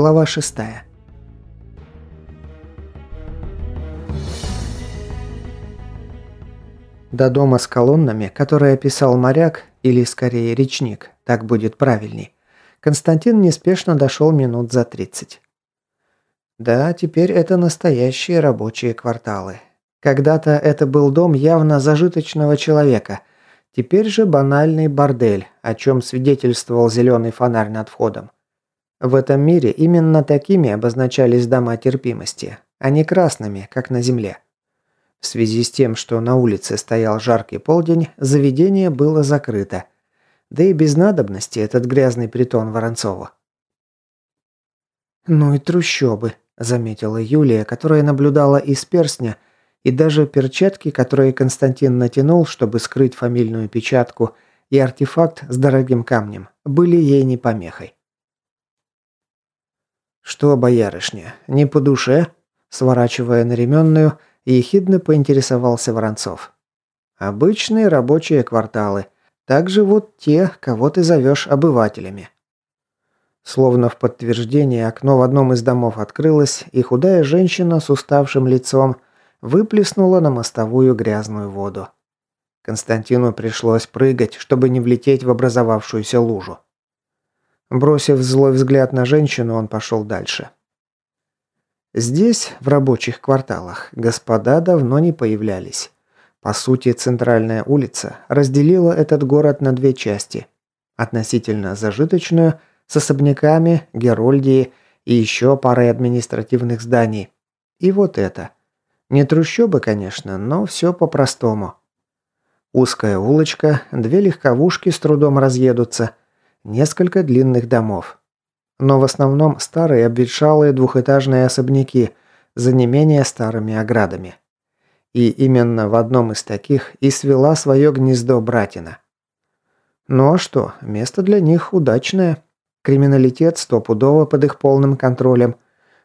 Глава 6. До дома с колоннами, который описал моряк, или скорее речник, так будет правильней, Константин неспешно дошел минут за 30. Да, теперь это настоящие рабочие кварталы. Когда-то это был дом явно зажиточного человека, теперь же банальный бордель, о чем свидетельствовал зеленый фонарь над входом. В этом мире именно такими обозначались дома терпимости, а не красными, как на земле. В связи с тем, что на улице стоял жаркий полдень, заведение было закрыто. Да и без надобности этот грязный притон Воронцова. «Ну и трущобы», – заметила Юлия, которая наблюдала из перстня, и даже перчатки, которые Константин натянул, чтобы скрыть фамильную печатку, и артефакт с дорогим камнем, были ей не помехой. «Что, боярышня, не по душе?» Сворачивая на ременную, ехидно поинтересовался Воронцов. «Обычные рабочие кварталы. Так живут те, кого ты зовешь обывателями». Словно в подтверждение окно в одном из домов открылось, и худая женщина с уставшим лицом выплеснула на мостовую грязную воду. Константину пришлось прыгать, чтобы не влететь в образовавшуюся лужу. Бросив злой взгляд на женщину, он пошел дальше. Здесь, в рабочих кварталах, господа давно не появлялись. По сути, центральная улица разделила этот город на две части. Относительно зажиточную, с особняками, Герольдии и еще парой административных зданий. И вот это. Не трущобы, конечно, но все по-простому. Узкая улочка, две легковушки с трудом разъедутся – Несколько длинных домов. Но в основном старые обветшалые двухэтажные особняки за не менее старыми оградами. И именно в одном из таких и свела свое гнездо братина. Ну а что, место для них удачное. Криминалитет стопудово под их полным контролем.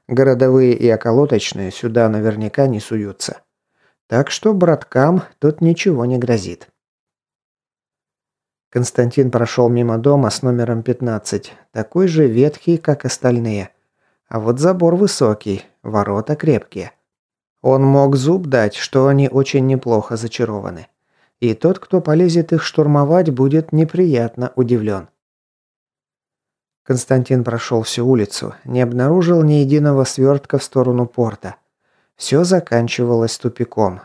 Городовые и околоточные сюда наверняка не суются. Так что браткам тут ничего не грозит. Константин прошел мимо дома с номером 15, такой же ветхий, как остальные. А вот забор высокий, ворота крепкие. Он мог зуб дать, что они очень неплохо зачарованы. И тот, кто полезет их штурмовать, будет неприятно удивлен. Константин прошел всю улицу, не обнаружил ни единого свертка в сторону порта. Все заканчивалось тупиком.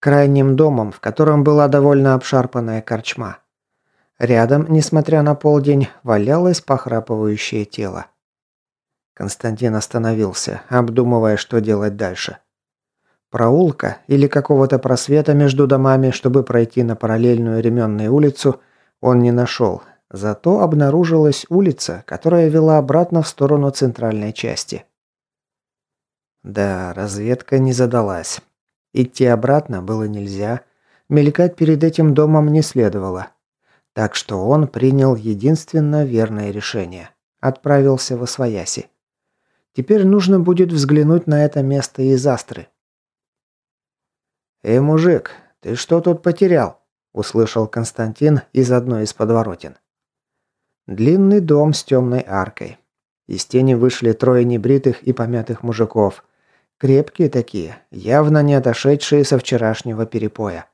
Крайним домом, в котором была довольно обшарпанная корчма. Рядом, несмотря на полдень, валялось похрапывающее тело. Константин остановился, обдумывая, что делать дальше. Проулка или какого-то просвета между домами, чтобы пройти на параллельную ременную улицу, он не нашел. Зато обнаружилась улица, которая вела обратно в сторону центральной части. Да, разведка не задалась. Идти обратно было нельзя. Мелькать перед этим домом не следовало. Так что он принял единственно верное решение. Отправился в Освояси. Теперь нужно будет взглянуть на это место из Астры. «Эй, мужик, ты что тут потерял?» – услышал Константин из одной из подворотен. Длинный дом с темной аркой. Из тени вышли трое небритых и помятых мужиков. Крепкие такие, явно не отошедшие со вчерашнего перепоя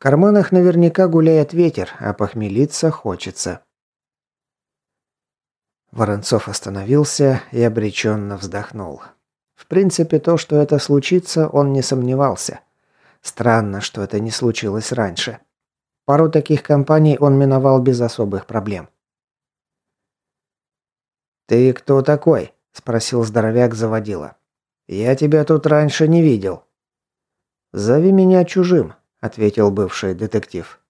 карманах наверняка гуляет ветер, а похмелиться хочется. Воронцов остановился и обреченно вздохнул. В принципе, то, что это случится, он не сомневался. Странно, что это не случилось раньше. Пару таких компаний он миновал без особых проблем. «Ты кто такой?» – спросил здоровяк заводила. «Я тебя тут раньше не видел». «Зови меня чужим», – ответил бывший детектив.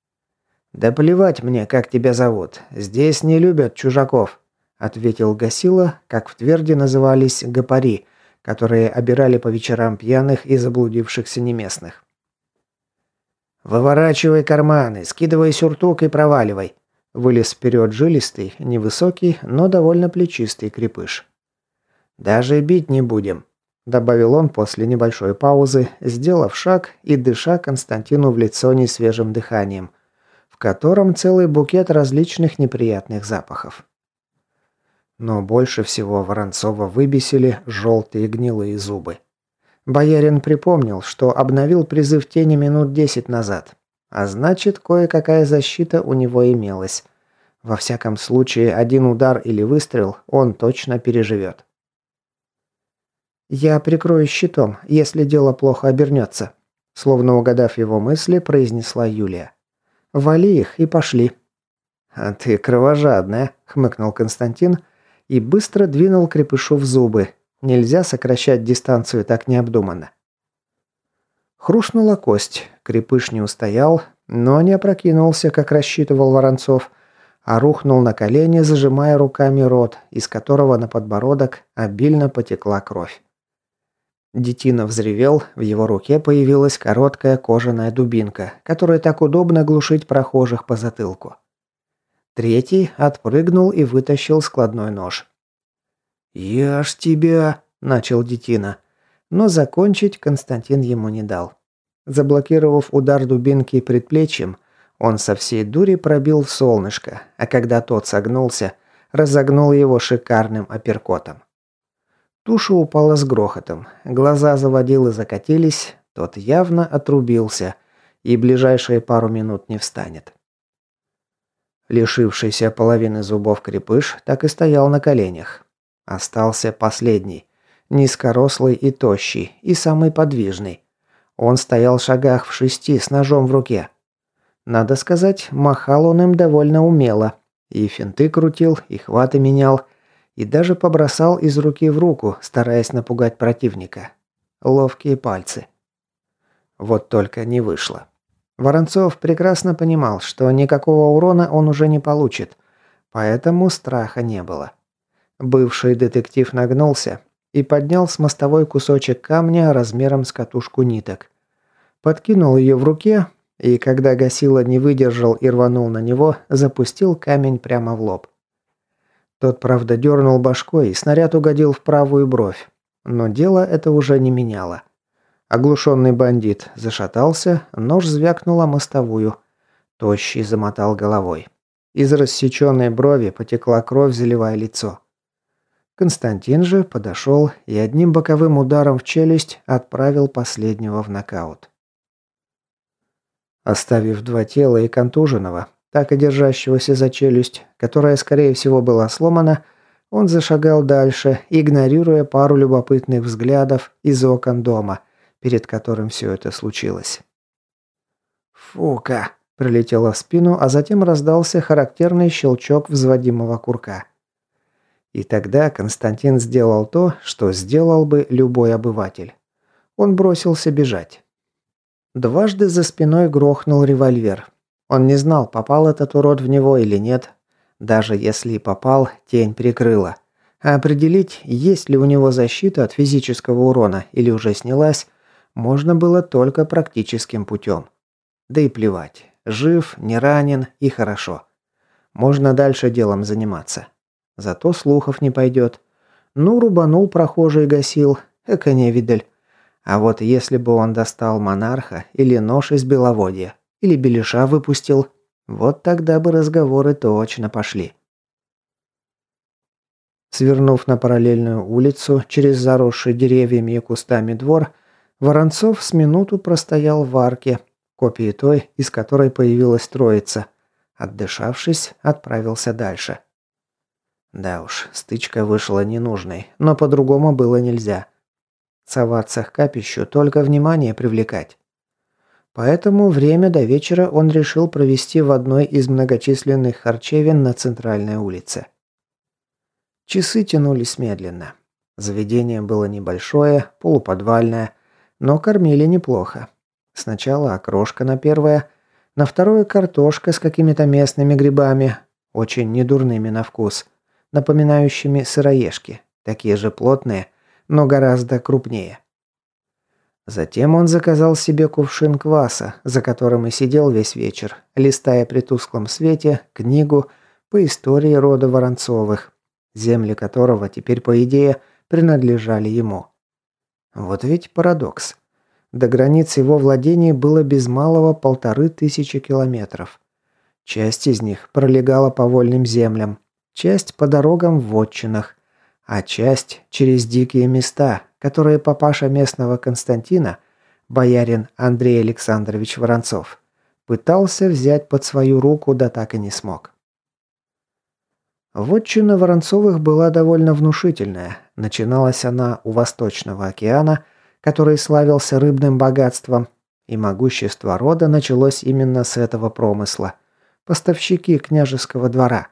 «Да плевать мне, как тебя зовут. Здесь не любят чужаков», – ответил Гасила, как в Тверде назывались гопари, которые обирали по вечерам пьяных и заблудившихся неместных. «Выворачивай карманы, скидывай сюртук и проваливай», – вылез вперед жилистый, невысокий, но довольно плечистый крепыш. «Даже бить не будем», добавил он после небольшой паузы, сделав шаг и дыша Константину в лицо несвежим дыханием, в котором целый букет различных неприятных запахов. Но больше всего Воронцова выбесили желтые гнилые зубы. Боярин припомнил, что обновил призыв тени минут десять назад. А значит, кое-какая защита у него имелась. Во всяком случае, один удар или выстрел он точно переживет. «Я прикрою щитом, если дело плохо обернется», словно угадав его мысли, произнесла Юлия. «Вали их и пошли». «А ты кровожадная», — хмыкнул Константин и быстро двинул крепышу в зубы. Нельзя сокращать дистанцию так необдуманно. Хрустнула кость. Крепыш не устоял, но не опрокинулся, как рассчитывал Воронцов, а рухнул на колени, зажимая руками рот, из которого на подбородок обильно потекла кровь. Детина взревел, в его руке появилась короткая кожаная дубинка, которой так удобно глушить прохожих по затылку. Третий отпрыгнул и вытащил складной нож. «Я ж тебя!» – начал Детина. Но закончить Константин ему не дал. Заблокировав удар дубинки предплечьем, он со всей дури пробил в солнышко, а когда тот согнулся, разогнул его шикарным апперкотом. Туша упала с грохотом, глаза заводил и закатились, тот явно отрубился и ближайшие пару минут не встанет. Лишившийся половины зубов крепыш так и стоял на коленях. Остался последний, низкорослый и тощий, и самый подвижный. Он стоял в шагах в шести с ножом в руке. Надо сказать, махал он им довольно умело. И финты крутил, и хваты менял, и даже побросал из руки в руку, стараясь напугать противника. Ловкие пальцы. Вот только не вышло. Воронцов прекрасно понимал, что никакого урона он уже не получит, поэтому страха не было. Бывший детектив нагнулся, и поднял с мостовой кусочек камня размером с катушку ниток. Подкинул ее в руке, и когда Гасила не выдержал и рванул на него, запустил камень прямо в лоб. Тот, правда, дернул башкой, и снаряд угодил в правую бровь. Но дело это уже не меняло. Оглушенный бандит зашатался, нож звякнул о мостовую. Тощий замотал головой. Из рассеченной брови потекла кровь, заливая лицо. Константин же подошел и одним боковым ударом в челюсть отправил последнего в нокаут. Оставив два тела и контуженного, так и держащегося за челюсть, которая, скорее всего, была сломана, он зашагал дальше, игнорируя пару любопытных взглядов из окон дома, перед которым все это случилось. «Фука!» – прилетело в спину, а затем раздался характерный щелчок взводимого курка. И тогда Константин сделал то, что сделал бы любой обыватель. Он бросился бежать. Дважды за спиной грохнул револьвер. Он не знал, попал этот урод в него или нет. Даже если и попал, тень прикрыла. А определить, есть ли у него защита от физического урона или уже снялась, можно было только практическим путем. Да и плевать. Жив, не ранен и хорошо. Можно дальше делом заниматься. Зато слухов не пойдет. Ну, рубанул прохожий гасил. Эка невидаль. А вот если бы он достал монарха или нож из беловодья, или беляша выпустил, вот тогда бы разговоры точно пошли. Свернув на параллельную улицу через заросший деревьями и кустами двор, Воронцов с минуту простоял в арке, копии той, из которой появилась троица. Отдышавшись, отправился дальше. Да уж, стычка вышла ненужной, но по-другому было нельзя. Соваться к капищу, только внимание привлекать. Поэтому время до вечера он решил провести в одной из многочисленных харчевин на центральной улице. Часы тянулись медленно. Заведение было небольшое, полуподвальное, но кормили неплохо. Сначала окрошка на первое, на второе картошка с какими-то местными грибами, очень недурными на вкус – напоминающими сыроежки, такие же плотные, но гораздо крупнее. Затем он заказал себе кувшин кваса, за которым и сидел весь вечер, листая при тусклом свете книгу по истории рода Воронцовых, земли которого теперь, по идее, принадлежали ему. Вот ведь парадокс. До границ его владений было без малого полторы тысячи километров. Часть из них пролегала по вольным землям, часть по дорогам в вотчинах, а часть через дикие места, которые папаша местного Константина, боярин Андрей Александрович Воронцов, пытался взять под свою руку, да так и не смог. Вотчина Воронцовых была довольно внушительная. Начиналась она у Восточного океана, который славился рыбным богатством, и могущество рода началось именно с этого промысла. Поставщики княжеского двора.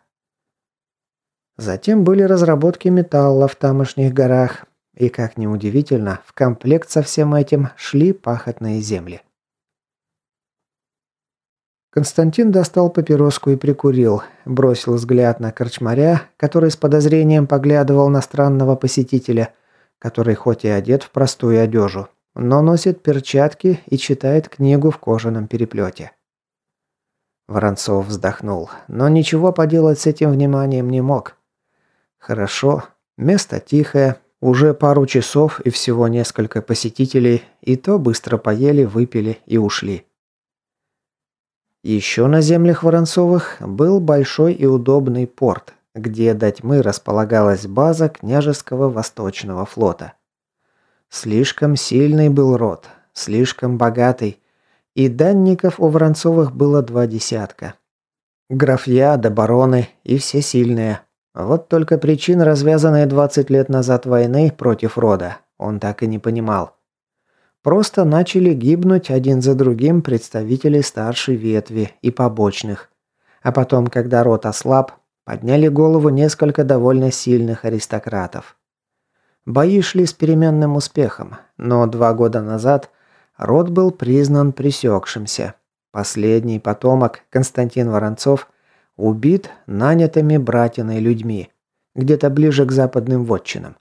Затем были разработки металла в тамошних горах, и, как ни удивительно, в комплект со всем этим шли пахотные земли. Константин достал папироску и прикурил, бросил взгляд на корчмаря, который с подозрением поглядывал на странного посетителя, который хоть и одет в простую одежу, но носит перчатки и читает книгу в кожаном переплете. Воронцов вздохнул, но ничего поделать с этим вниманием не мог. Хорошо, место тихое, уже пару часов и всего несколько посетителей, и то быстро поели, выпили и ушли. Еще на землях Воронцовых был большой и удобный порт, где до тьмы располагалась база княжеского восточного флота. Слишком сильный был род, слишком богатый, и данников у Воронцовых было два десятка. Графья да бароны и все сильные. Вот только причин, развязанной 20 лет назад войны против рода, он так и не понимал. Просто начали гибнуть один за другим представители старшей ветви и побочных. А потом, когда род ослаб, подняли голову несколько довольно сильных аристократов. Бои шли с переменным успехом, но два года назад род был признан пресекшимся. Последний потомок, Константин Воронцов, убит нанятыми братиной людьми, где-то ближе к западным вотчинам.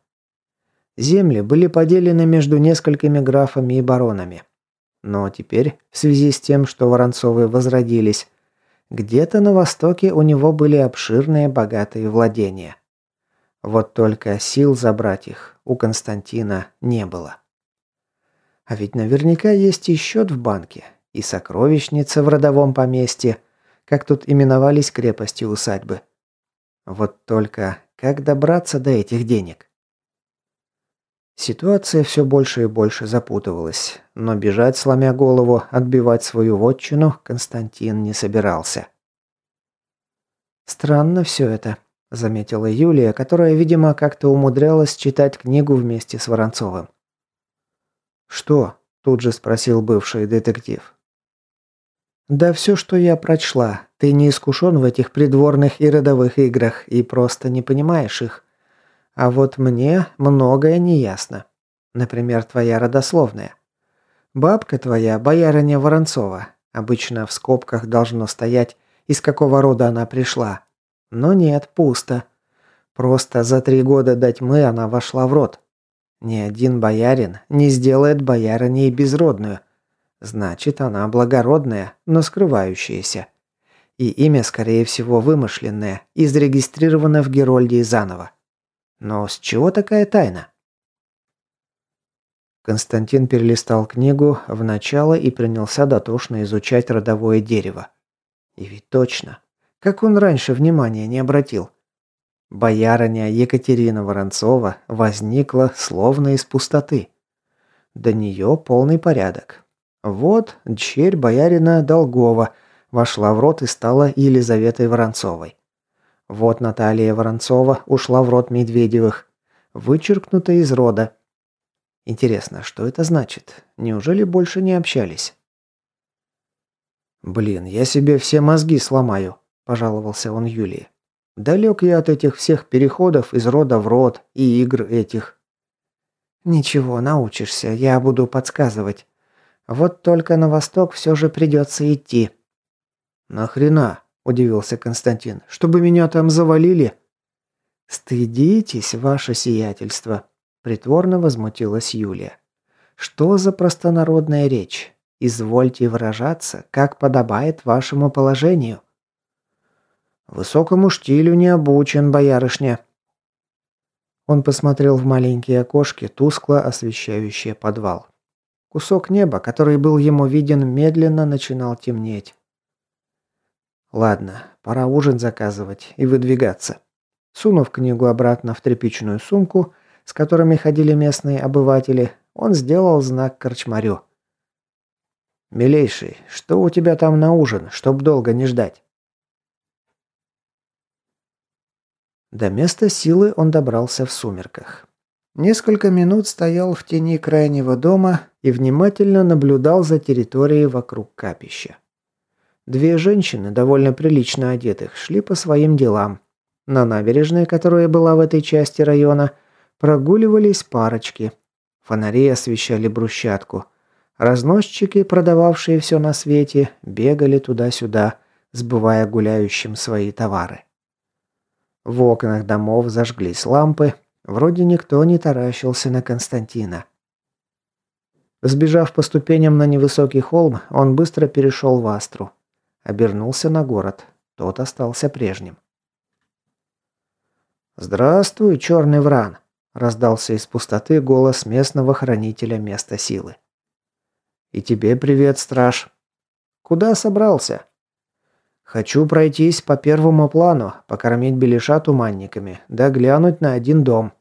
Земли были поделены между несколькими графами и баронами. Но теперь, в связи с тем, что Воронцовы возродились, где-то на востоке у него были обширные богатые владения. Вот только сил забрать их у Константина не было. А ведь наверняка есть и счет в банке, и сокровищница в родовом поместье, как тут именовались крепости усадьбы. Вот только как добраться до этих денег? Ситуация все больше и больше запутывалась, но бежать, сломя голову, отбивать свою вотчину Константин не собирался. «Странно все это», – заметила Юлия, которая, видимо, как-то умудрялась читать книгу вместе с Воронцовым. «Что?» – тут же спросил бывший детектив. «Да все, что я прочла. Ты не искушен в этих придворных и родовых играх и просто не понимаешь их. А вот мне многое не ясно. Например, твоя родословная. Бабка твоя, боярыня Воронцова. Обычно в скобках должно стоять, из какого рода она пришла. Но нет, пусто. Просто за три года до тьмы она вошла в род. Ни один боярин не сделает боярыней безродную. Значит, она благородная, но скрывающаяся. И имя, скорее всего, вымышленное и зарегистрировано в Герольдии заново. Но с чего такая тайна? Константин перелистал книгу в начало и принялся дотошно изучать родовое дерево. И ведь точно. Как он раньше внимания не обратил. Боярыня Екатерина Воронцова возникла словно из пустоты. До нее полный порядок. Вот дщерь боярина Долгова вошла в рот и стала Елизаветой Воронцовой. Вот Наталья Воронцова ушла в род Медведевых, вычеркнута из рода. Интересно, что это значит? Неужели больше не общались? «Блин, я себе все мозги сломаю», – пожаловался он Юлии. «Далек я от этих всех переходов из рода в род и игр этих». «Ничего, научишься, я буду подсказывать. Вот только на восток все же придется идти». «Нахрена?» удивился Константин. «Чтобы меня там завалили?» «Стыдитесь, ваше сиятельство», – притворно возмутилась Юлия. «Что за простонародная речь? Извольте выражаться, как подобает вашему положению». «Высокому штилю не обучен, боярышня». Он посмотрел в маленькие окошки, тускло освещающие подвал. Кусок неба, который был ему виден, медленно начинал темнеть. Ладно, пора ужин заказывать и выдвигаться. Сунув книгу обратно в тряпичную сумку, с которыми ходили местные обыватели, он сделал знак корчмарю. «Милейший, что у тебя там на ужин, чтоб долго не ждать?» До места силы он добрался в сумерках. Несколько минут стоял в тени крайнего дома и внимательно наблюдал за территорией вокруг капища. Две женщины, довольно прилично одетых, шли по своим делам. На набережной, которая была в этой части района, прогуливались парочки. Фонари освещали брусчатку. Разносчики, продававшие все на свете, бегали туда-сюда, сбывая гуляющим свои товары. В окнах домов зажглись лампы, вроде никто не таращился на Константина. Сбежав по ступеням на невысокий холм, он быстро перешел в Астру. Обернулся на город. Тот остался прежним. «Здравствуй, черный вран!» – раздался из пустоты голос местного хранителя места силы. «И тебе привет, страж!» «Куда собрался?» «Хочу пройтись по первому плану, покормить белиша туманниками, да глянуть на один дом».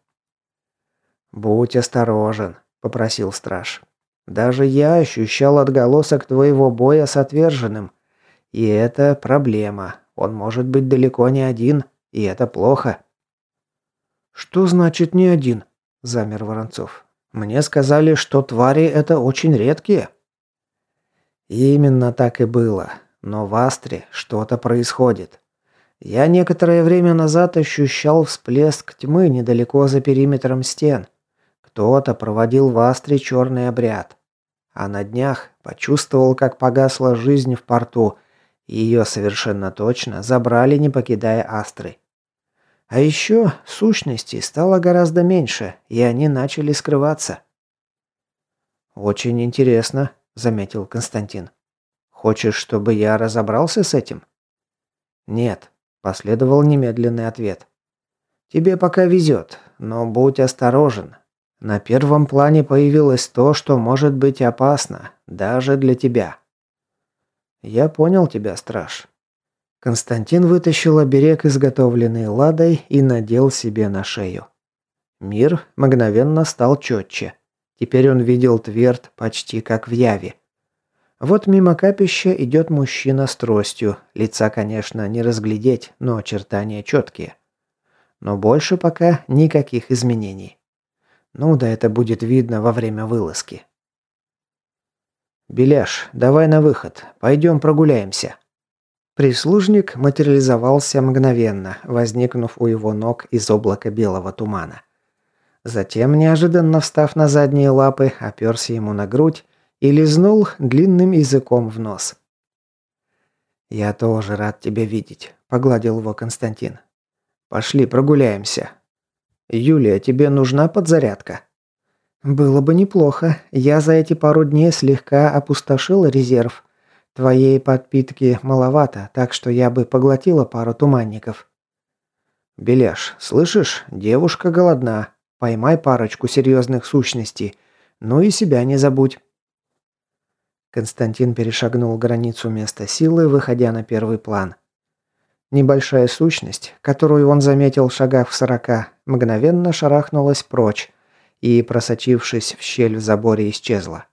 «Будь осторожен», – попросил страж. «Даже я ощущал отголосок твоего боя с отверженным. И это проблема. Он может быть далеко не один, и это плохо. Что значит не один? замер Воронцов. Мне сказали, что твари это очень редкие. Именно так и было. Но в Астре что-то происходит. Я некоторое время назад ощущал всплеск тьмы недалеко за периметром стен. Кто-то проводил в Астре черный обряд. А на днях почувствовал, как погасла жизнь в порту, ее совершенно точно забрали, не покидая Астры. А еще сущностей стало гораздо меньше, и они начали скрываться. «Очень интересно», — заметил Константин. «Хочешь, чтобы я разобрался с этим?» «Нет», — последовал немедленный ответ. «Тебе пока везет, но будь осторожен. На первом плане появилось то, что может быть опасно, даже для тебя». «Я понял тебя, страж». Константин вытащил оберег, изготовленный Ладой, и надел себе на шею. Мир мгновенно стал четче. Теперь он видел Тверд почти как в яве. Вот мимо капища идет мужчина с тростью. Лица, конечно, не разглядеть, но очертания четкие. Но больше пока никаких изменений. Ну да это будет видно во время вылазки. «Беляш, давай на выход. Пойдем прогуляемся». Прислужник материализовался мгновенно, возникнув у его ног из облака белого тумана. Затем, неожиданно встав на задние лапы, оперся ему на грудь и лизнул длинным языком в нос. «Я тоже рад тебя видеть», – погладил его Константин. «Пошли прогуляемся». «Юлия, тебе нужна подзарядка?» «Было бы неплохо. Я за эти пару дней слегка опустошил резерв. Твоей подпитки маловато, так что я бы поглотила пару туманников». «Беляш, слышишь? Девушка голодна. Поймай парочку серьезных сущностей. Ну и себя не забудь». Константин перешагнул границу места силы, выходя на первый план. Небольшая сущность, которую он заметил в шагах в сорока, мгновенно шарахнулась прочь, и, просочившись в щель в заборе, исчезла.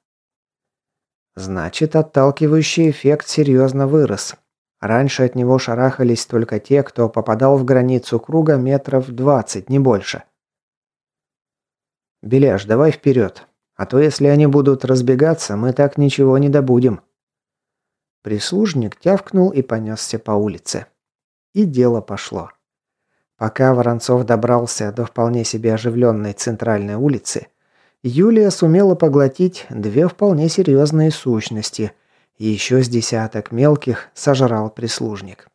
Значит, отталкивающий эффект серьезно вырос. Раньше от него шарахались только те, кто попадал в границу круга метров двадцать, не больше. «Беляш, давай вперед, а то если они будут разбегаться, мы так ничего не добудем». Прислужник тявкнул и понесся по улице. И дело пошло. Пока Воронцов добрался до вполне себе оживленной центральной улицы, Юлия сумела поглотить две вполне серьезные сущности, и еще с десяток мелких сожрал прислужник.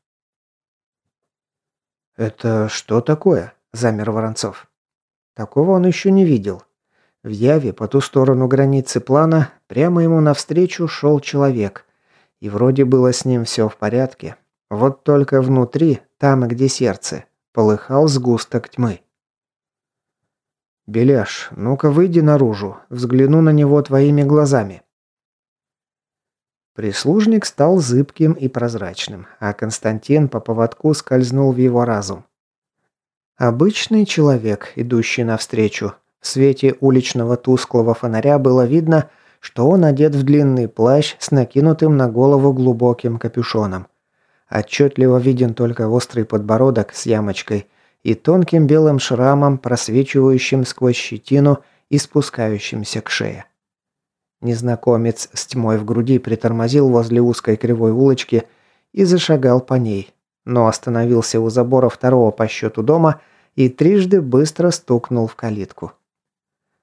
«Это что такое?» – замер Воронцов. Такого он еще не видел. В Яве по ту сторону границы плана прямо ему навстречу шел человек. И вроде было с ним все в порядке. Вот только внутри, там, где сердце, полыхал сгусток тьмы. «Беляш, ну-ка выйди наружу, взгляну на него твоими глазами». Прислужник стал зыбким и прозрачным, а Константин по поводку скользнул в его разум. Обычный человек, идущий навстречу. В свете уличного тусклого фонаря было видно, что он одет в длинный плащ с накинутым на голову глубоким капюшоном. Отчетливо виден только острый подбородок с ямочкой и тонким белым шрамом, просвечивающим сквозь щетину и спускающимся к шее. Незнакомец с тьмой в груди притормозил возле узкой кривой улочки и зашагал по ней, но остановился у забора второго по счету дома и трижды быстро стукнул в калитку.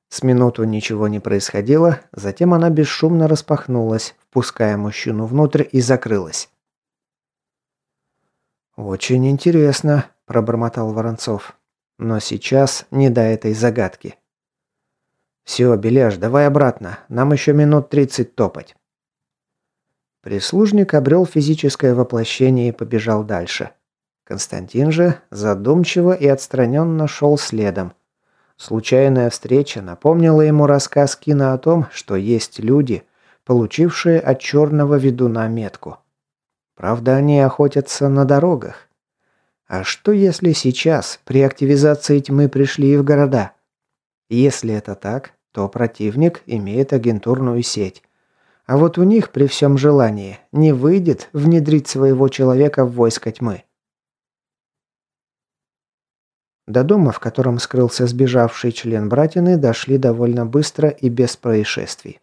С минуту ничего не происходило, затем она бесшумно распахнулась, впуская мужчину внутрь и закрылась. «Очень интересно», – пробормотал Воронцов. «Но сейчас не до этой загадки». «Все, Беляш, давай обратно. Нам еще минут тридцать топать». Прислужник обрел физическое воплощение и побежал дальше. Константин же задумчиво и отстраненно шел следом. Случайная встреча напомнила ему рассказ Кина о том, что есть люди, получившие от черного ведуна метку. Правда, они охотятся на дорогах. А что если сейчас при активизации тьмы пришли и в города? Если это так, то противник имеет агентурную сеть. А вот у них при всем желании не выйдет внедрить своего человека в войско тьмы. До дома, в котором скрылся сбежавший член братины, дошли довольно быстро и без происшествий.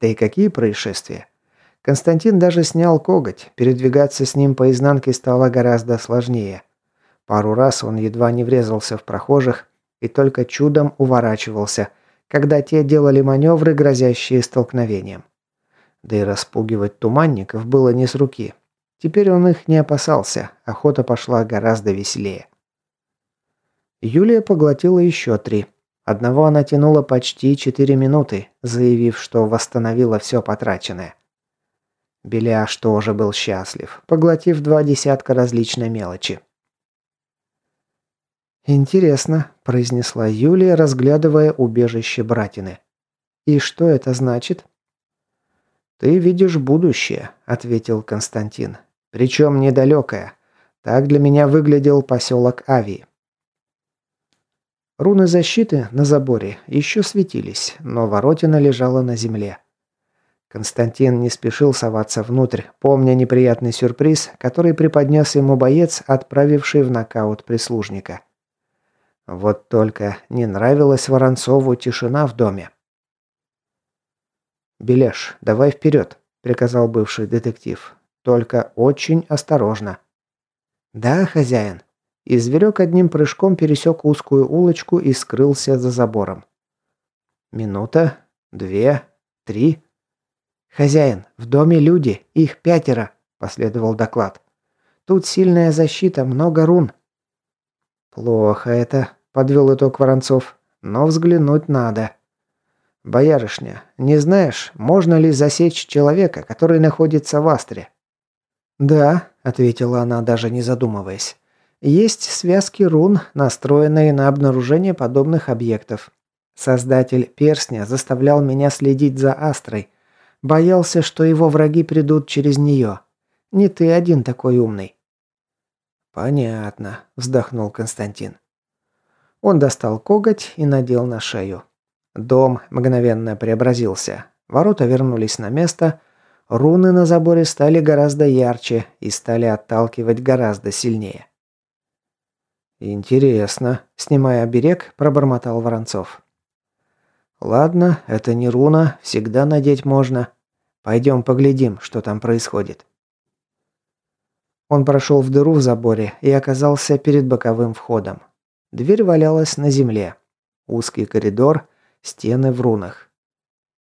Да и какие происшествия? Константин даже снял коготь, передвигаться с ним по изнанке стало гораздо сложнее. Пару раз он едва не врезался в прохожих и только чудом уворачивался – когда те делали маневры, грозящие столкновением. Да и распугивать туманников было не с руки. Теперь он их не опасался, охота пошла гораздо веселее. Юлия поглотила еще три. Одного она тянула почти четыре минуты, заявив, что восстановила все потраченное. Беляш тоже был счастлив, поглотив два десятка различной мелочи. «Интересно», – произнесла Юлия, разглядывая убежище братины. «И что это значит?» «Ты видишь будущее», – ответил Константин. «Причем недалекое. Так для меня выглядел поселок Ави». Руны защиты на заборе еще светились, но воротина лежала на земле. Константин не спешил соваться внутрь, помня неприятный сюрприз, который преподнес ему боец, отправивший в нокаут прислужника. Вот только не нравилась Воронцову тишина в доме. «Беляш, давай вперед», – приказал бывший детектив. «Только очень осторожно». «Да, хозяин». И зверек одним прыжком пересек узкую улочку и скрылся за забором. Минута, две, три. «Хозяин, в доме люди, их пятеро», – последовал доклад. «Тут сильная защита, много рун». «Плохо это», подвел итог Воронцов. Но взглянуть надо. Боярышня, не знаешь, можно ли засечь человека, который находится в Астре? Да, ответила она, даже не задумываясь. Есть связки рун, настроенные на обнаружение подобных объектов. Создатель перстня заставлял меня следить за Астрой. Боялся, что его враги придут через нее. Не ты один такой умный. Понятно, вздохнул Константин. Он достал коготь и надел на шею. Дом мгновенно преобразился. Ворота вернулись на место. Руны на заборе стали гораздо ярче и стали отталкивать гораздо сильнее. «Интересно», — снимая оберег, пробормотал Воронцов. «Ладно, это не руна, всегда надеть можно. Пойдем поглядим, что там происходит». Он прошел в дыру в заборе и оказался перед боковым входом. Дверь валялась на земле. Узкий коридор, стены в рунах.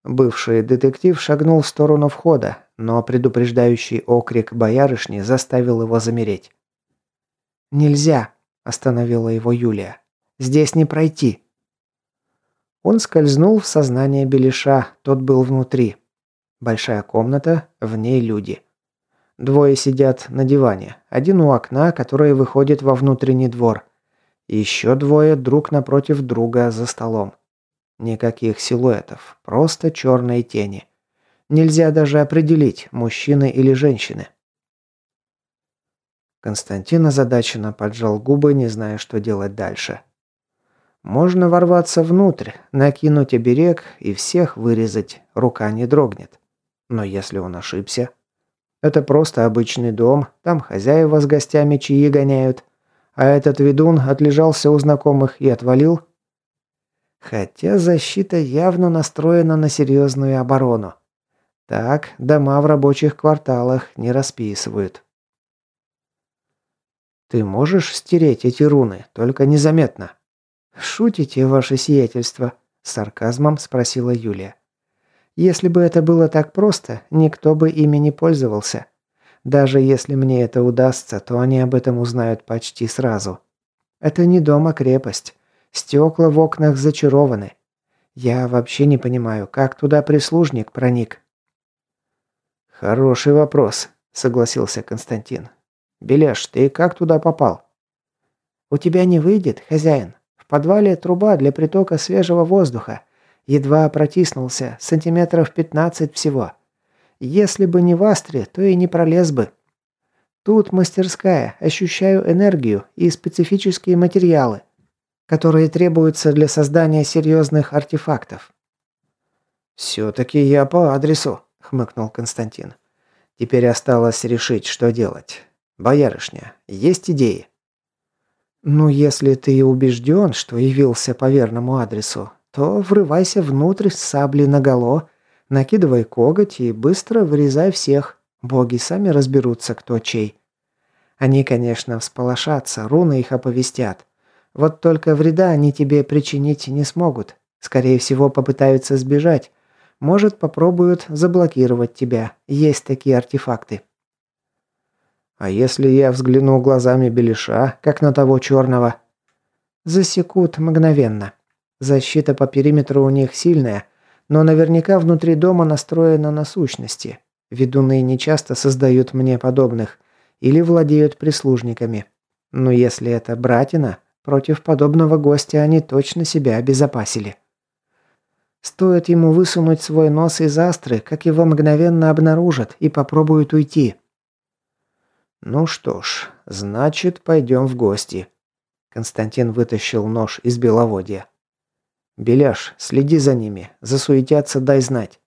Бывший детектив шагнул в сторону входа, но предупреждающий окрик боярышни заставил его замереть. «Нельзя!» – остановила его Юлия. «Здесь не пройти!» Он скользнул в сознание Белиша, тот был внутри. Большая комната, в ней люди. Двое сидят на диване, один у окна, которое выходит во внутренний двор – еще двое друг напротив друга за столом. Никаких силуэтов, просто черные тени. Нельзя даже определить, мужчины или женщины. Константин озадаченно поджал губы, не зная, что делать дальше. Можно ворваться внутрь, накинуть оберег и всех вырезать, рука не дрогнет. Но если он ошибся? Это просто обычный дом, там хозяева с гостями чаи гоняют. А этот ведун отлежался у знакомых и отвалил. Хотя защита явно настроена на серьезную оборону. Так, дома в рабочих кварталах не расписывают. «Ты можешь стереть эти руны, только незаметно?» «Шутите, ваше сиятельство?» – с сарказмом спросила Юлия. «Если бы это было так просто, никто бы ими не пользовался. Даже если мне это удастся, то они об этом узнают почти сразу. Это не дом, а крепость. Стекла в окнах зачарованы. Я вообще не понимаю, как туда прислужник проник». «Хороший вопрос», – согласился Константин. «Беляш, ты как туда попал?» «У тебя не выйдет, хозяин подвале труба для притока свежего воздуха. Едва протиснулся, сантиметров 15 всего. Если бы не в Астре, то и не пролез бы. Тут мастерская, ощущаю энергию и специфические материалы, которые требуются для создания серьезных артефактов. «Все-таки я по адресу», — хмыкнул Константин. «Теперь осталось решить, что делать. Боярышня, есть идеи?» «Ну, если ты убежден, что явился по верному адресу, то врывайся внутрь с саблей наголо, накидывай коготь и быстро вырезай всех. Боги сами разберутся, кто чей. Они, конечно, всполошатся, руны их оповестят. Вот только вреда они тебе причинить не смогут. Скорее всего, попытаются сбежать. Может, попробуют заблокировать тебя. Есть такие артефакты. А если я взгляну глазами Белиша, как на того черного? Засекут мгновенно. Защита по периметру у них сильная, но наверняка внутри дома настроена на сущности. Ведуны нечасто создают мне подобных или владеют прислужниками. Но если это братина, против подобного гостя они точно себя обезопасили. Стоит ему высунуть свой нос из астры, как его мгновенно обнаружат и попробуют уйти. «Ну что ж, значит, пойдем в гости». Константин вытащил нож из беловодья. «Беляш, следи за ними. Засуетятся, дай знать».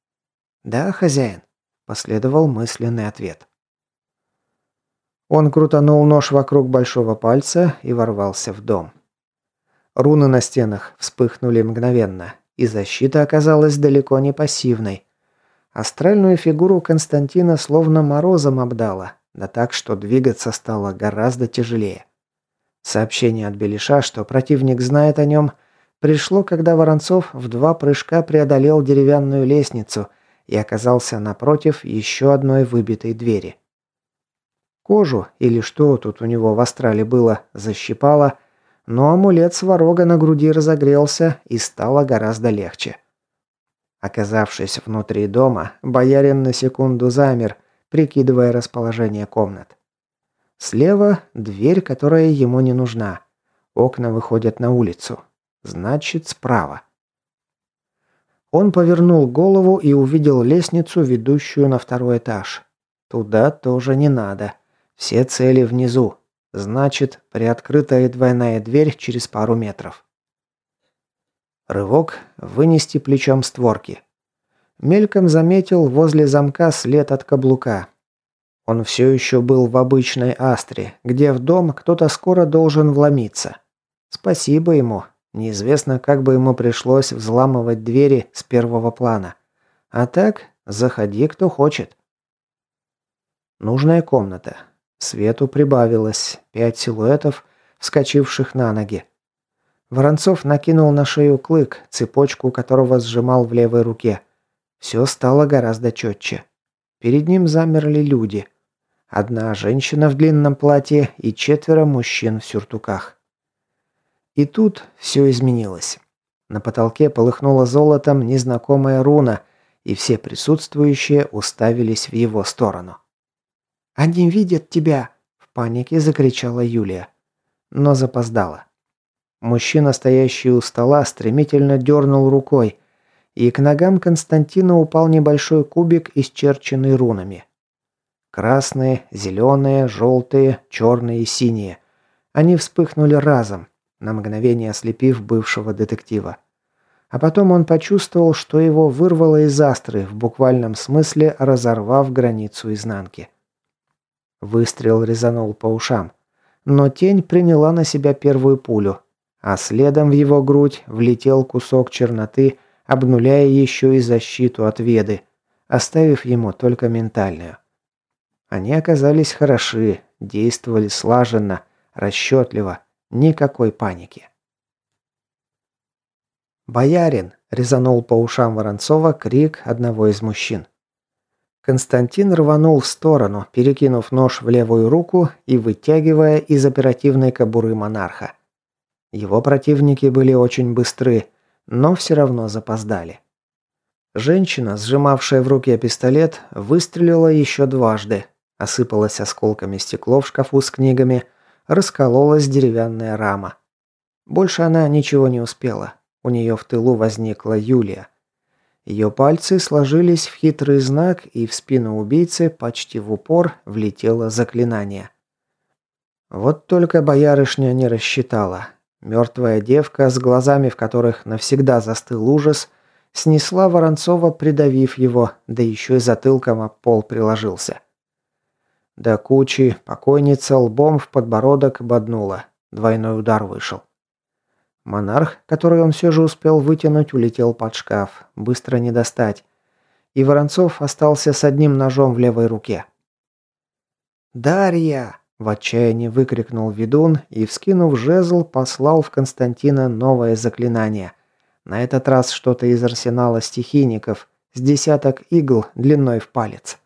«Да, хозяин», – последовал мысленный ответ. Он крутанул нож вокруг большого пальца и ворвался в дом. Руны на стенах вспыхнули мгновенно, и защита оказалась далеко не пассивной. Астральную фигуру Константина словно морозом обдала, да так, что двигаться стало гораздо тяжелее. Сообщение от Белиша, что противник знает о нем, пришло, когда Воронцов в два прыжка преодолел деревянную лестницу и оказался напротив еще одной выбитой двери. Кожу, или что тут у него в астрале было, защипало, но амулет сварога на груди разогрелся и стало гораздо легче. Оказавшись внутри дома, боярин на секунду замер, прикидывая расположение комнат. Слева дверь, которая ему не нужна. Окна выходят на улицу. Значит, справа. Он повернул голову и увидел лестницу, ведущую на второй этаж. Туда тоже не надо. Все цели внизу. Значит, приоткрытая двойная дверь через пару метров. Рывок, вынести плечом створки. Мельком заметил возле замка след от каблука. Он все еще был в обычной Астре, где в дом кто-то скоро должен вломиться. Спасибо ему. Неизвестно, как бы ему пришлось взламывать двери с первого плана. А так, заходи кто хочет. Нужная комната. Свету прибавилось. Пять силуэтов, вскочивших на ноги. Воронцов накинул на шею клык, цепочку которого сжимал в левой руке. Все стало гораздо четче. Перед ним замерли люди. Одна женщина в длинном платье и четверо мужчин в сюртуках. И тут все изменилось. На потолке полыхнуло золотом незнакомая руна, и все присутствующие уставились в его сторону. «Они видят тебя!» – в панике закричала Юлия. Но запоздала. Мужчина, стоящий у стола, стремительно дернул рукой, и к ногам Константина упал небольшой кубик, исчерченный рунами. Красные, зеленые, желтые, черные и синие. Они вспыхнули разом, на мгновение ослепив бывшего детектива. А потом он почувствовал, что его вырвало из астры, в буквальном смысле разорвав границу изнанки. Выстрел резанул по ушам. Но тень приняла на себя первую пулю, а следом в его грудь влетел кусок черноты, обнуляя еще и защиту от веды, оставив ему только ментальную. Они оказались хороши, действовали слаженно, расчетливо, никакой паники. «Боярин!» – резанул по ушам Воронцова крик одного из мужчин. Константин рванул в сторону, перекинув нож в левую руку и вытягивая из оперативной кобуры монарха. Его противники были очень быстры, но все равно запоздали. Женщина, сжимавшая в руке пистолет, выстрелила еще дважды. Осыпалось осколками стекло в шкафу с книгами, раскололась деревянная рама. Больше она ничего не успела. У нее в тылу возникла Юлия. Ее пальцы сложились в хитрый знак, и в спину убийцы почти в упор влетело заклинание. Вот только боярышня не рассчитала. Мертвая девка, с глазами в которых навсегда застыл ужас, снесла Воронцова, придавив его, да еще и затылком об пол приложился. До кучи покойница лбом в подбородок боднула. Двойной удар вышел. Монарх, который он все же успел вытянуть, улетел под шкаф. Быстро не достать. И Воронцов остался с одним ножом в левой руке. «Дарья!» – в отчаянии выкрикнул ведун и, вскинув жезл, послал в Константина новое заклинание. На этот раз что-то из арсенала стихийников, с десяток игл длиной в палец.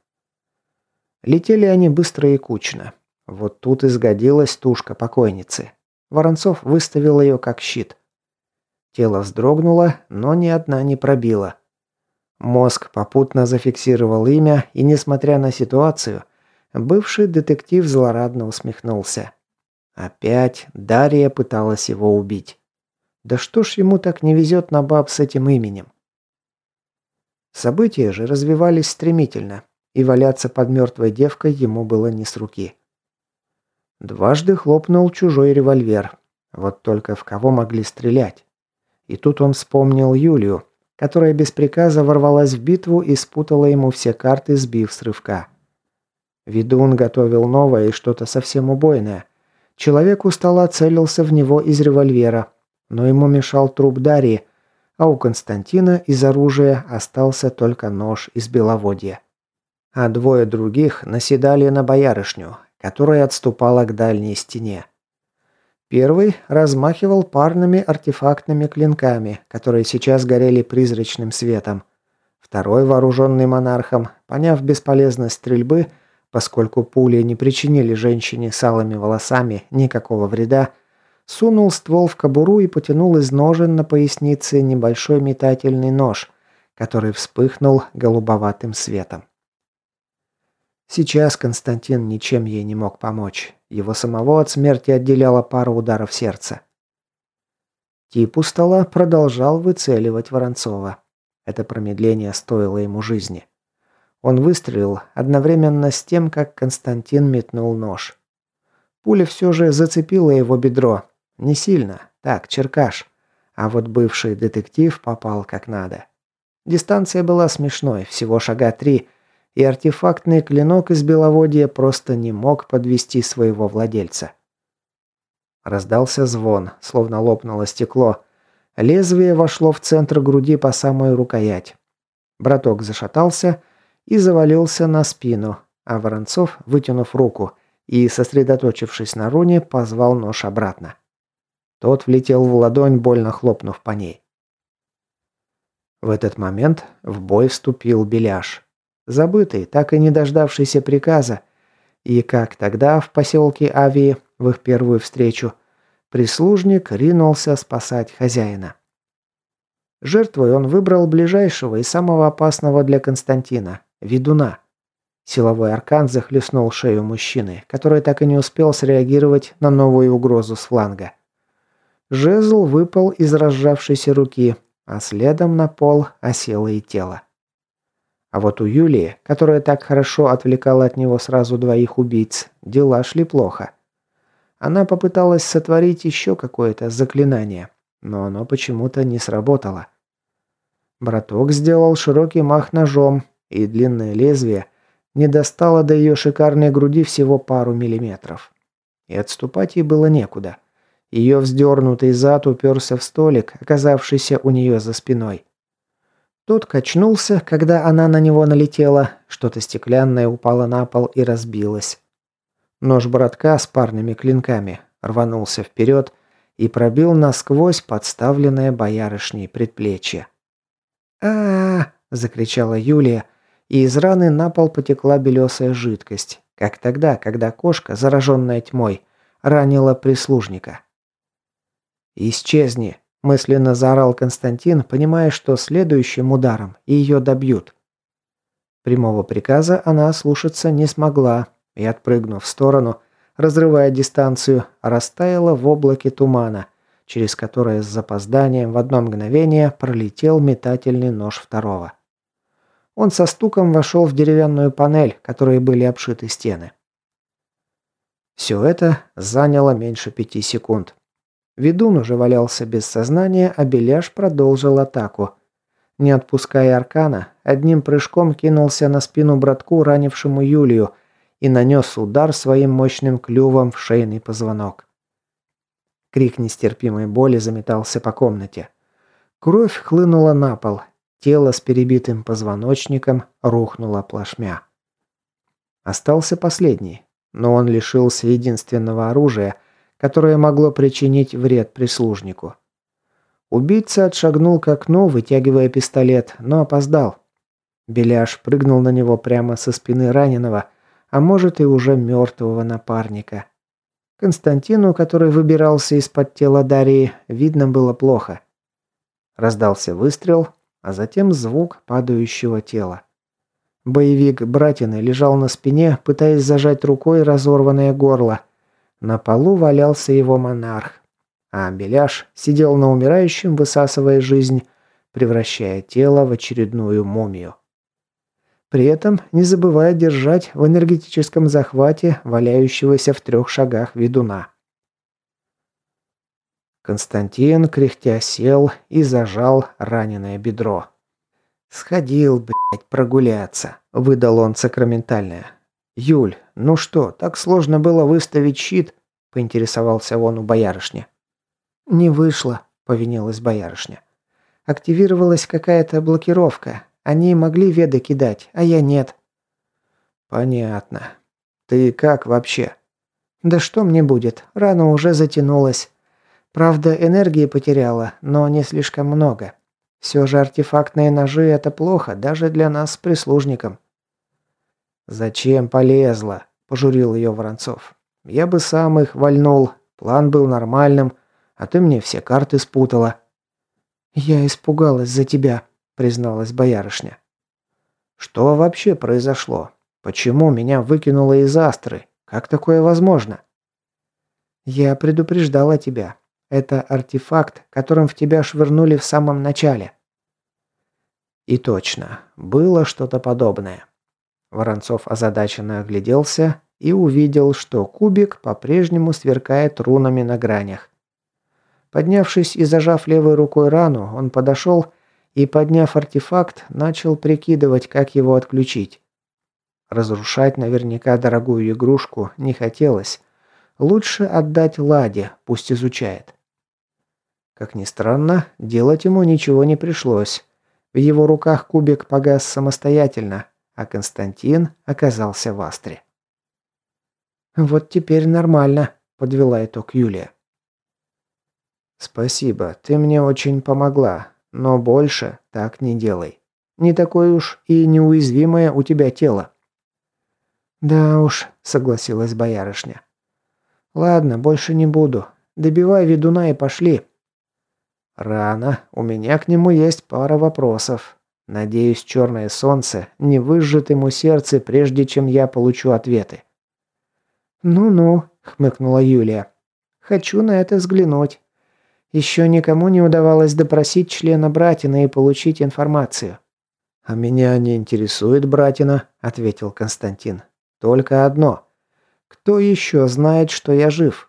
Летели они быстро и кучно. Вот тут и сгодилась тушка покойницы. Воронцов выставил ее как щит. Тело вздрогнуло, но ни одна не пробила. Мозг попутно зафиксировал имя, и, несмотря на ситуацию, бывший детектив злорадно усмехнулся. Опять Дарья пыталась его убить. Да что ж ему так не везет на баб с этим именем? События же развивались стремительно, и валяться под мертвой девкой ему было не с руки. Дважды хлопнул чужой револьвер. Вот только в кого могли стрелять? И тут он вспомнил Юлию, которая без приказа ворвалась в битву и спутала ему все карты, сбив с рывка. Ведун готовил новое и что-то совсем убойное. Человек у стола целился в него из револьвера, но ему мешал труп Дарьи, а у Константина из оружия остался только нож из беловодья. А двое других наседали на боярышню, которая отступала к дальней стене. Первый размахивал парными артефактными клинками, которые сейчас горели призрачным светом. Второй, вооруженный монархом, поняв бесполезность стрельбы, поскольку пули не причинили женщине с алыми волосами никакого вреда, сунул ствол в кобуру и потянул из ножен на пояснице небольшой метательный нож, который вспыхнул голубоватым светом. Сейчас Константин ничем ей не мог помочь. Его самого от смерти отделяла пара ударов сердца. Тип у стола продолжал выцеливать Воронцова. Это промедление стоило ему жизни. Он выстрелил одновременно с тем, как Константин метнул нож. Пуля все же зацепила его бедро. Не сильно, так, черкаш. А вот бывший детектив попал как надо. Дистанция была смешной, всего шага три – и артефактный клинок из беловодья просто не мог подвести своего владельца. Раздался звон, словно лопнуло стекло. Лезвие вошло в центр груди по самую рукоять. Браток зашатался и завалился на спину, а Воронцов, вытянув руку и сосредоточившись на руне, позвал нож обратно. Тот влетел в ладонь, больно хлопнув по ней. В этот момент в бой вступил Беляш забытый, так и не дождавшийся приказа, и как тогда в поселке Авии в их первую встречу, прислужник ринулся спасать хозяина. Жертвой он выбрал ближайшего и самого опасного для Константина – ведуна. Силовой аркан захлестнул шею мужчины, который так и не успел среагировать на новую угрозу с фланга. Жезл выпал из разжавшейся руки, а следом на пол осело и тело. А вот у Юлии, которая так хорошо отвлекала от него сразу двоих убийц, дела шли плохо. Она попыталась сотворить еще какое-то заклинание, но оно почему-то не сработало. Браток сделал широкий мах ножом, и длинное лезвие не достало до ее шикарной груди всего пару миллиметров. И отступать ей было некуда. Ее вздернутый зад уперся в столик, оказавшийся у нее за спиной. Тот качнулся, когда она на него налетела, что-то стеклянное упало на пол и разбилось. Нож братка с парными клинками рванулся вперед и пробил насквозь подставленное боярышней предплечье. а, закричала Юлия, и из раны на пол потекла белесая жидкость, как тогда, когда кошка, зараженная тьмой, ранила прислужника. «Исчезни!» Мысленно заорал Константин, понимая, что следующим ударом ее добьют. Прямого приказа она слушаться не смогла и, отпрыгнув в сторону, разрывая дистанцию, растаяла в облаке тумана, через которое с запозданием в одно мгновение пролетел метательный нож второго. Он со стуком вошел в деревянную панель, которой были обшиты стены. Все это заняло меньше пяти секунд. Ведун уже валялся без сознания, а Беляш продолжил атаку. Не отпуская аркана, одним прыжком кинулся на спину братку, ранившему Юлию, и нанес удар своим мощным клювом в шейный позвонок. Крик нестерпимой боли заметался по комнате. Кровь хлынула на пол, тело с перебитым позвоночником рухнуло плашмя. Остался последний, но он лишился единственного оружия – которое могло причинить вред прислужнику. Убийца отшагнул к окну, вытягивая пистолет, но опоздал. Беляш прыгнул на него прямо со спины раненого, а может и уже мертвого напарника. Константину, который выбирался из-под тела Дарьи, видно было плохо. Раздался выстрел, а затем звук падающего тела. Боевик Братины лежал на спине, пытаясь зажать рукой разорванное горло. На полу валялся его монарх, а Беляш сидел на умирающем, высасывая жизнь, превращая тело в очередную мумию. При этом не забывая держать в энергетическом захвате валяющегося в трех шагах ведуна. Константин, кряхтя, сел и зажал раненое бедро. «Сходил, блядь, прогуляться», — выдал он сакраментальное. «Юль, ну что, так сложно было выставить щит?» – поинтересовался он у боярышни. «Не вышло», – повинилась боярышня. «Активировалась какая-то блокировка. Они могли веды кидать, а я нет». «Понятно. Ты как вообще?» «Да что мне будет? Рана уже затянулась. Правда, энергии потеряла, но не слишком много. Все же артефактные ножи – это плохо, даже для нас с прислужником». «Зачем полезла?» – пожурил ее Воронцов. «Я бы сам их вальнул. План был нормальным, а ты мне все карты спутала». «Я испугалась за тебя», – призналась боярышня. «Что вообще произошло? Почему меня выкинуло из астры? Как такое возможно?» «Я предупреждала тебя. Это артефакт, которым в тебя швырнули в самом начале». И точно, было что-то подобное. Воронцов озадаченно огляделся и увидел, что кубик по-прежнему сверкает рунами на гранях. Поднявшись и зажав левой рукой рану, он подошел и, подняв артефакт, начал прикидывать, как его отключить. Разрушать наверняка дорогую игрушку не хотелось. Лучше отдать Ладе, пусть изучает. Как ни странно, делать ему ничего не пришлось. В его руках кубик погас самостоятельно, а Константин оказался в Астре. «Вот теперь нормально», – подвела итог Юлия. «Спасибо, ты мне очень помогла, но больше так не делай. Не такое уж и неуязвимое у тебя тело». «Да уж», – согласилась боярышня. «Ладно, больше не буду. Добивай ведуна и пошли». «Рано. У меня к нему есть пара вопросов. Надеюсь, черное солнце не выжжет ему сердце, прежде чем я получу ответы. «Ну-ну», — хмыкнула Юлия. «Хочу на это взглянуть. Еще никому не удавалось допросить члена братина и получить информацию». «А меня не интересует, братина», — ответил Константин. «Только одно. Кто еще знает, что я жив?»